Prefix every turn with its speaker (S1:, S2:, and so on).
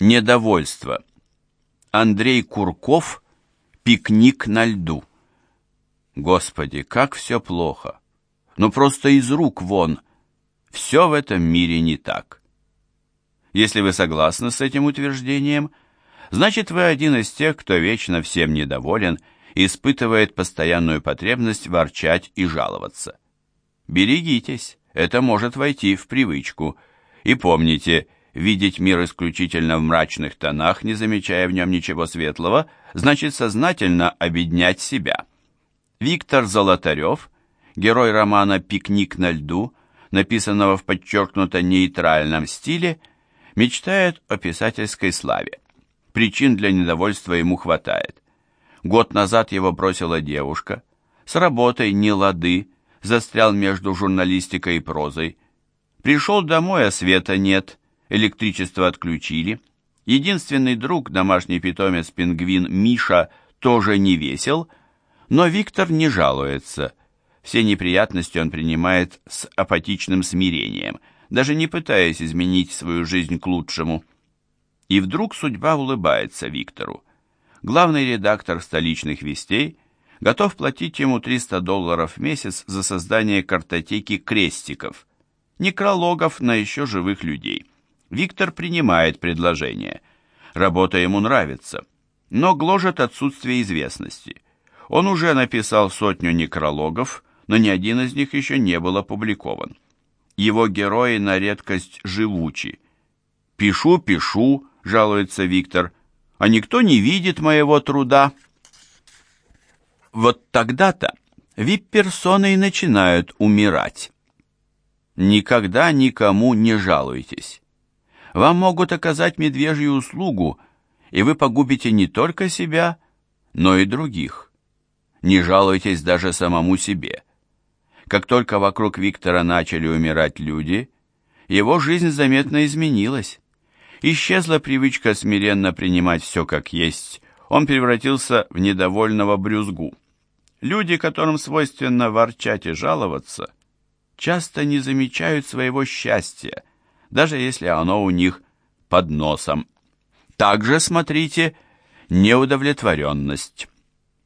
S1: Недовольство. Андрей Курков «Пикник на льду». Господи, как все плохо. Ну просто из рук вон. Все в этом мире не так. Если вы согласны с этим утверждением, значит вы один из тех, кто вечно всем недоволен и испытывает постоянную потребность ворчать и жаловаться. Берегитесь, это может войти в привычку. И помните, Видеть мир исключительно в мрачных тонах, не замечая в нем ничего светлого, значит сознательно обеднять себя. Виктор Золотарев, герой романа «Пикник на льду», написанного в подчеркнуто нейтральном стиле, мечтает о писательской славе. Причин для недовольства ему хватает. Год назад его бросила девушка, с работой не лады, застрял между журналистикой и прозой. Пришел домой, а света нет – электричество отключили. Единственный друг, домашний питомец-пингвин Миша, тоже не весел, но Виктор не жалуется. Все неприятности он принимает с апатичным смирением, даже не пытаясь изменить свою жизнь к лучшему. И вдруг судьба улыбается Виктору. Главный редактор столичных вестей готов платить ему 300 долларов в месяц за создание картотеки крестиков, некрологов на еще живых людей. Виктор принимает предложение. Работа ему нравится, но гложет отсутствие известности. Он уже написал сотню некрологов, но ни один из них еще не был опубликован. Его герои на редкость живучи. «Пишу, пишу», — жалуется Виктор, — «а никто не видит моего труда». Вот тогда-то вип-персоны и начинают умирать. Никогда никому не жалуйтесь. Вам могут оказать медвежью услугу, и вы погубите не только себя, но и других. Не жалуйтесь даже самому себе. Как только вокруг Виктора начали умирать люди, его жизнь заметно изменилась. Исчезла привычка смиренно принимать все как есть, он превратился в недовольного брюзгу. Люди, которым свойственно ворчать и жаловаться, часто не замечают своего счастья, даже если оно у них под носом. Также смотрите неудовлетворенность.